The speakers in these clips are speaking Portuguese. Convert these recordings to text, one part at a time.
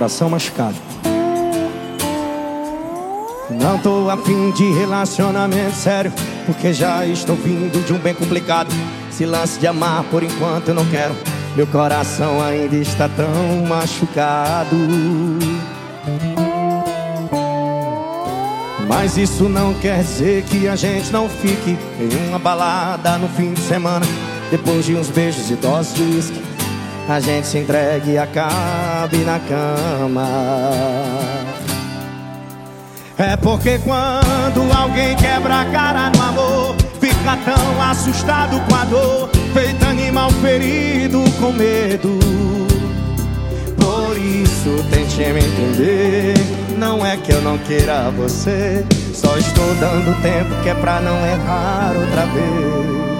coração machucado. Não tô afim de relacionamento sério, porque já estou vindo de um bem complicado. Se lance de amar por enquanto eu não quero. Meu coração ainda está tão machucado. Mas isso não quer dizer que a gente não fique em uma balada no fim de semana. Depois de uns beijos e doses de a gente se entregue e acabe na cama. É porque quando alguém quebra a cara no amor, fica tão assustado com a dor, feito animal ferido com medo. Por isso tente me entender. Não é que eu não queira você, só estou dando tempo que é pra não errar outra vez.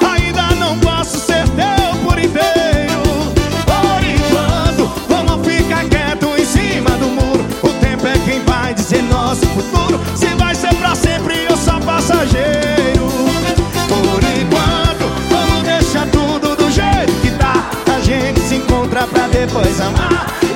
encontra pra depois amar.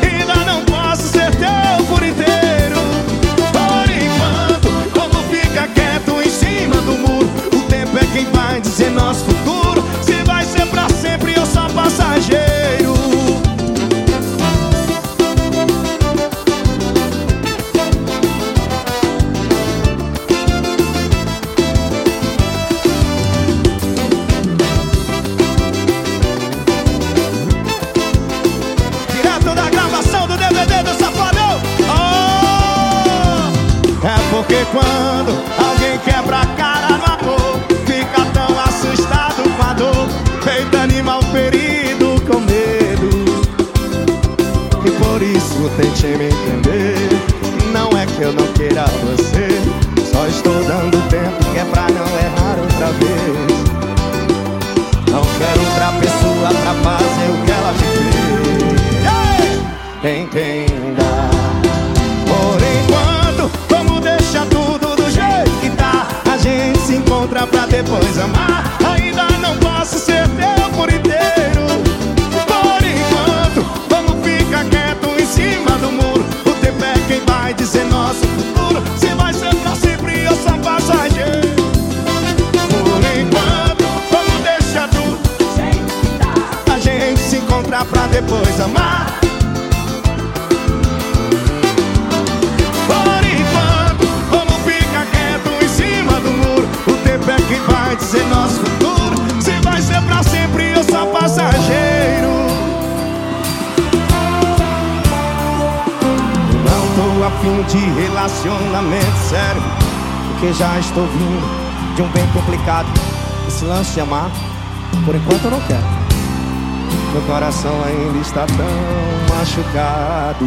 Quando alguém quebra a cara no amor Fica tão assustado com a dor Feito animal ferido com medo. E por isso tente me entender Não é que eu não queira você Só estou dando tempo que é pra não errar outra vez. Não quero outra pessoa pra fazer o que ela me fez. Entenda pra depois amar de relacionamento sério. Porque já estou vindo de um bem complicado. Esse lance de amar, por enquanto eu não quero. Meu coração ainda está tão machucado.